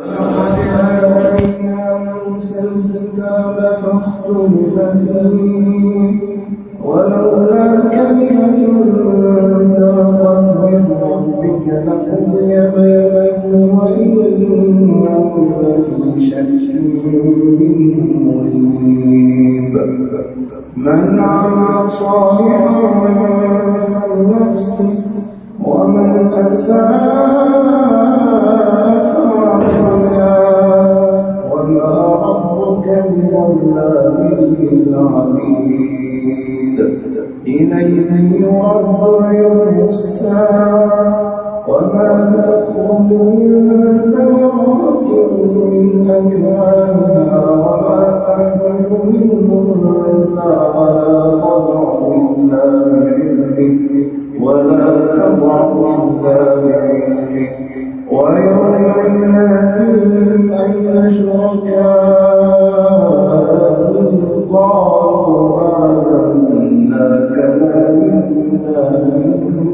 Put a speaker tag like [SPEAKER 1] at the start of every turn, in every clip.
[SPEAKER 1] لقد آتينا موسى الكتاب فاختلف ولولا كلمة سبقت من ربك لقضي بينهم وإنهم لفي شك منه مريب من عمل صالحا ومن أساء بظلام للعبيد إليه يرد علم الساعة وما تخرج من ثمرات من أكوانها وما تحمل من أنثى ولا تضع إلا بعلمه ولا تضع إلا بعلمه.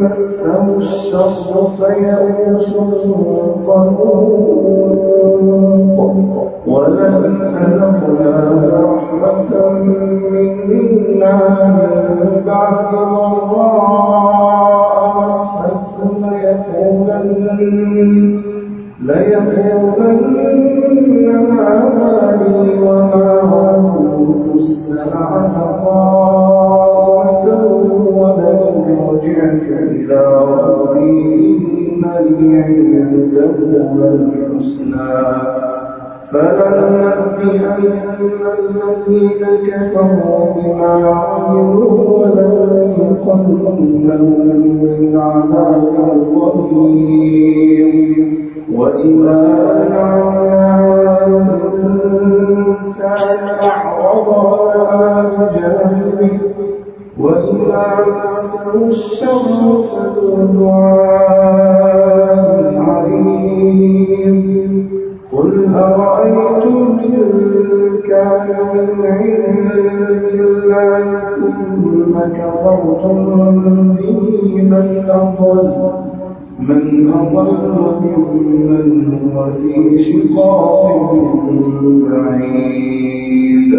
[SPEAKER 1] مسه الشر فيئوس قنوط ولئن أذقناه رحمة منا من بعد ضراء مسته ليقولن ليقولن إلى لي عنده للحسنى فلننبئن الذين كفروا بما عملوا ولنذيقنهم من عذاب غليظ وإذا أنعمنا الإنسان أعرض ونأى بجانبه وإذا مسه الشر قل أرأيتم إن كان من عند الله به من أضل من أضل ممن هو في شقاق بعيد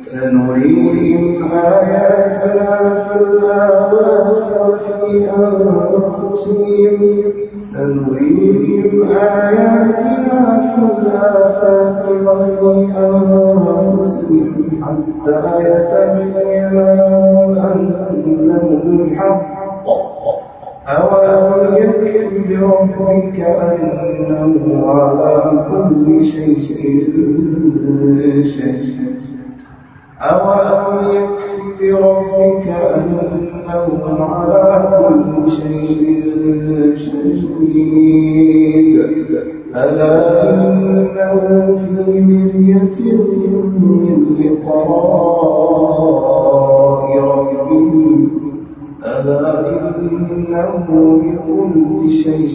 [SPEAKER 1] سنريهم آياتنا في وفي أنفسهم سنريهم آياتنا في الآفاق وفي أنفسهم حتى يتبين لهم أنه الحق أولم يكف بربك أنه على كل شيء شيء أولم مبيد ألا إنه في مرية من لقاء ربه ألا إنه بكل شيء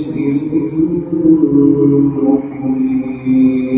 [SPEAKER 1] محيط.